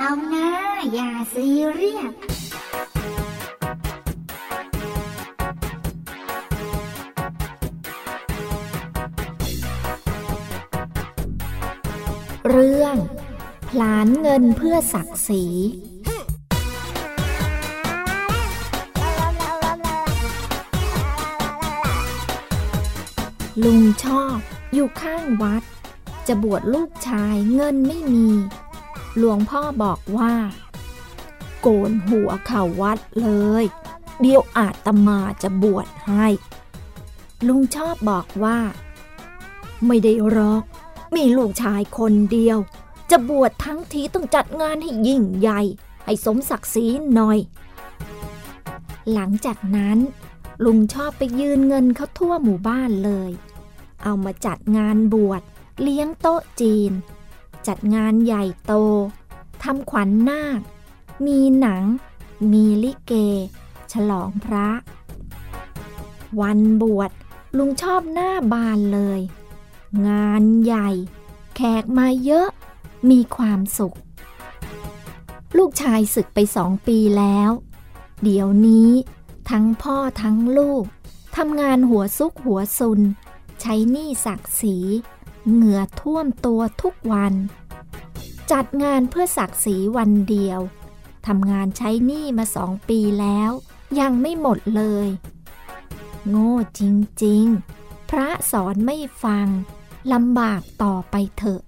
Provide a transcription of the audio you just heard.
เอานะ อย่าซีเรียสเรื่องผลานเงินเพื่อศักดิ์ศรีลุงชอบอยู่ข้างวัด จะบวชลูกชายเงินไม่มี หลวงพ่อบอกว่า โกนหัวเข่าวัดเลย เดี๋ยวอาตมาจะบวชให้ ลุงชอบบอกว่า ไม่ได้รอก มีลูกชายคนเดียว จะบวชทั้งทีต้องจัดงานให้ยิ่งใหญ่ ให้สมศักดิ์ศรีหน่อย หลังจากนั้น ลุงชอบไปยืนเงินเขาทั่วหมู่บ้านเลย เอามาจัดงานบวชเลี้ยงโต๊ะจีน จัดงานใหญ่โตทำขวัญนาค มีหนัง มีลิเก ฉลองพระ วันบวชลุงชอบหน้าบานเลย งานใหญ่ แขกมาเยอะ มีความสุข ลูกชายศึกไปสองปีแล้ว เดี๋ยวนี้ ทั้งพ่อทั้งลูกทำงานหัวซุกหัวซุน ใช้หนี้ศักดิ์ศรี เหงื่อท่วมตัวทุกวัน จัดงานเพื่อศักดิ์ศรีวันเดียวทำงานใช้หนี้มาสองปีแล้ว ยังไม่หมดเลย โง่จริง ๆ พระสอนไม่ฟังลำบากต่อไปเถอะ